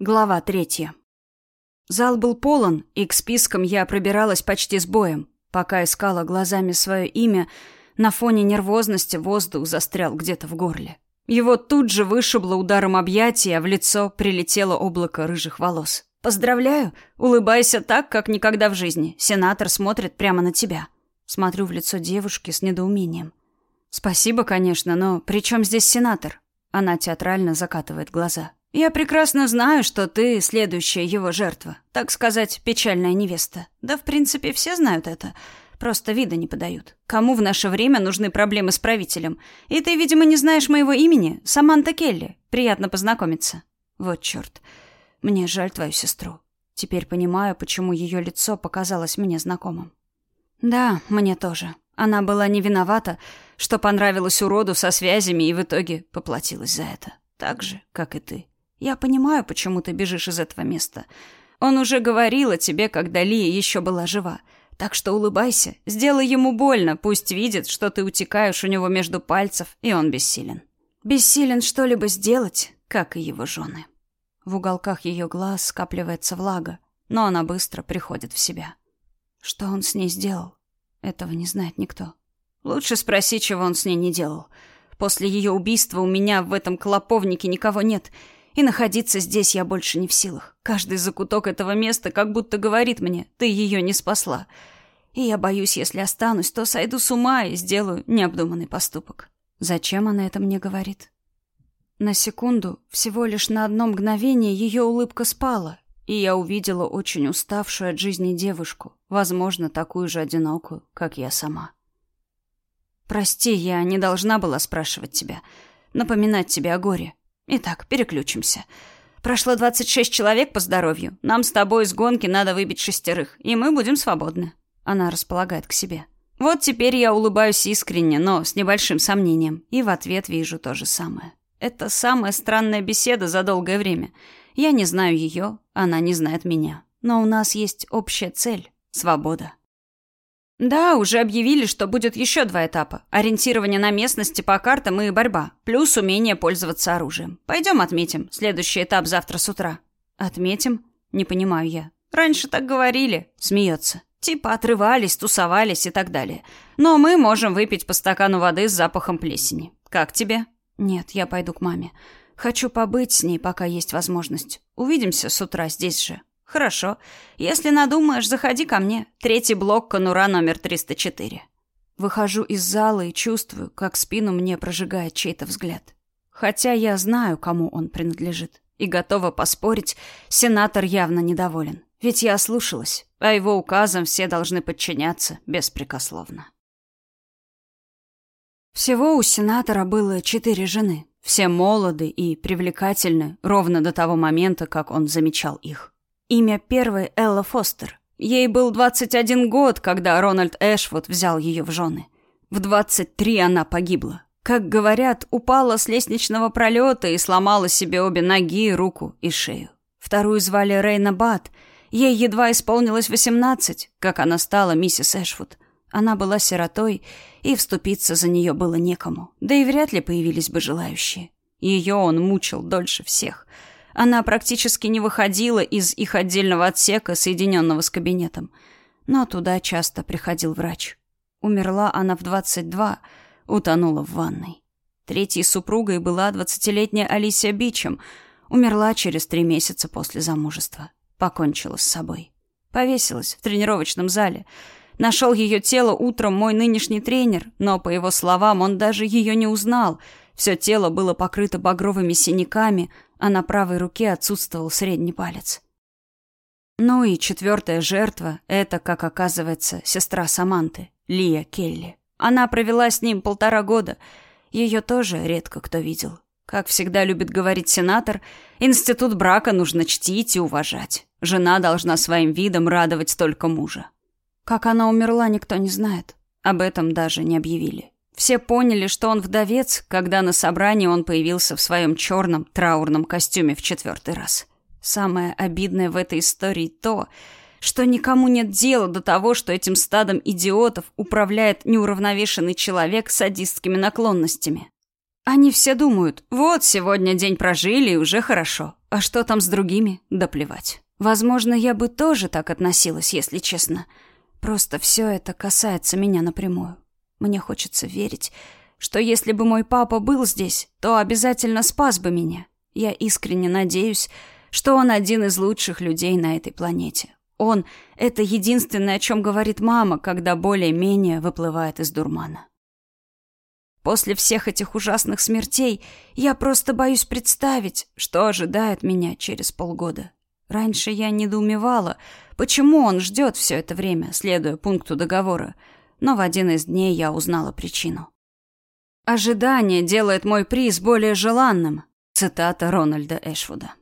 Глава третья. Зал был полон, и к спискам я пробиралась почти с боем. Пока искала глазами свое имя, на фоне нервозности воздух застрял где-то в горле. Его тут же вышибло ударом объятия, а в лицо прилетело облако рыжих волос. «Поздравляю! Улыбайся так, как никогда в жизни. Сенатор смотрит прямо на тебя». Смотрю в лицо девушки с недоумением. «Спасибо, конечно, но при чем здесь сенатор?» Она театрально закатывает глаза. Я прекрасно знаю, что ты следующая его жертва. Так сказать, печальная невеста. Да, в принципе, все знают это. Просто вида не подают. Кому в наше время нужны проблемы с правителем? И ты, видимо, не знаешь моего имени. Саманта Келли. Приятно познакомиться. Вот черт. Мне жаль твою сестру. Теперь понимаю, почему ее лицо показалось мне знакомым. Да, мне тоже. Она была не виновата, что понравилась уроду со связями и в итоге поплатилась за это. Так же, как и ты. Я понимаю, почему ты бежишь из этого места. Он уже говорил о тебе, когда Лия еще была жива. Так что улыбайся, сделай ему больно, пусть видит, что ты утекаешь у него между пальцев, и он бессилен. Бессилен что-либо сделать, как и его жены. В уголках ее глаз скапливается влага, но она быстро приходит в себя. Что он с ней сделал? Этого не знает никто. Лучше спроси, чего он с ней не делал. После ее убийства у меня в этом клоповнике никого нет — и находиться здесь я больше не в силах. Каждый закуток этого места как будто говорит мне, ты ее не спасла. И я боюсь, если останусь, то сойду с ума и сделаю необдуманный поступок. Зачем она это мне говорит? На секунду, всего лишь на одно мгновение, ее улыбка спала, и я увидела очень уставшую от жизни девушку, возможно, такую же одинокую, как я сама. «Прости, я не должна была спрашивать тебя, напоминать тебе о горе. Итак, переключимся. Прошло 26 человек по здоровью. Нам с тобой из гонки надо выбить шестерых, и мы будем свободны. Она располагает к себе. Вот теперь я улыбаюсь искренне, но с небольшим сомнением, и в ответ вижу то же самое. Это самая странная беседа за долгое время. Я не знаю ее, она не знает меня. Но у нас есть общая цель — свобода. Да, уже объявили, что будет еще два этапа. Ориентирование на местности по картам и борьба. Плюс умение пользоваться оружием. Пойдем отметим. Следующий этап завтра с утра. Отметим? Не понимаю я. Раньше так говорили. Смеется. Типа отрывались, тусовались и так далее. Но мы можем выпить по стакану воды с запахом плесени. Как тебе? Нет, я пойду к маме. Хочу побыть с ней, пока есть возможность. Увидимся с утра здесь же. «Хорошо. Если надумаешь, заходи ко мне. Третий блок, конура номер 304». Выхожу из зала и чувствую, как спину мне прожигает чей-то взгляд. Хотя я знаю, кому он принадлежит. И готова поспорить, сенатор явно недоволен. Ведь я ослушалась, а его указам все должны подчиняться беспрекословно. Всего у сенатора было четыре жены. Все молоды и привлекательны ровно до того момента, как он замечал их. Имя первой Элла Фостер. Ей был 21 год, когда Рональд Эшвуд взял ее в жены. В 23 она погибла. Как говорят, упала с лестничного пролета и сломала себе обе ноги, руку и шею. Вторую звали Рейна Бат. Ей едва исполнилось 18, как она стала миссис Эшвуд. Она была сиротой, и вступиться за нее было некому. Да и вряд ли появились бы желающие. Ее он мучил дольше всех — она практически не выходила из их отдельного отсека, соединенного с кабинетом. Но туда часто приходил врач. Умерла она в 22, утонула в ванной. Третьей супругой была двадцатилетняя Алисия Бичем. Умерла через три месяца после замужества. Покончила с собой. Повесилась в тренировочном зале. Нашел ее тело утром мой нынешний тренер, но, по его словам, он даже ее не узнал. Все тело было покрыто багровыми синяками, а на правой руке отсутствовал средний палец. Ну и четвертая жертва — это, как оказывается, сестра Саманты, Лия Келли. Она провела с ним полтора года. Ее тоже редко кто видел. Как всегда любит говорить сенатор, институт брака нужно чтить и уважать. Жена должна своим видом радовать только мужа. Как она умерла, никто не знает. Об этом даже не объявили. Все поняли, что он вдовец, когда на собрании он появился в своем черном траурном костюме в четвертый раз. Самое обидное в этой истории то, что никому нет дела до того, что этим стадом идиотов управляет неуравновешенный человек с садистскими наклонностями. Они все думают, вот сегодня день прожили и уже хорошо. А что там с другими? Да плевать. Возможно, я бы тоже так относилась, если честно. Просто все это касается меня напрямую. Мне хочется верить, что если бы мой папа был здесь, то обязательно спас бы меня. Я искренне надеюсь, что он один из лучших людей на этой планете. Он — это единственное, о чем говорит мама, когда более-менее выплывает из дурмана. После всех этих ужасных смертей я просто боюсь представить, что ожидает меня через полгода. Раньше я недоумевала, почему он ждет все это время, следуя пункту договора, но в один из дней я узнала причину. «Ожидание делает мой приз более желанным», цитата Рональда Эшвуда.